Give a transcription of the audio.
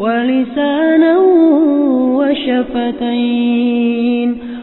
ولسانا وشفتين.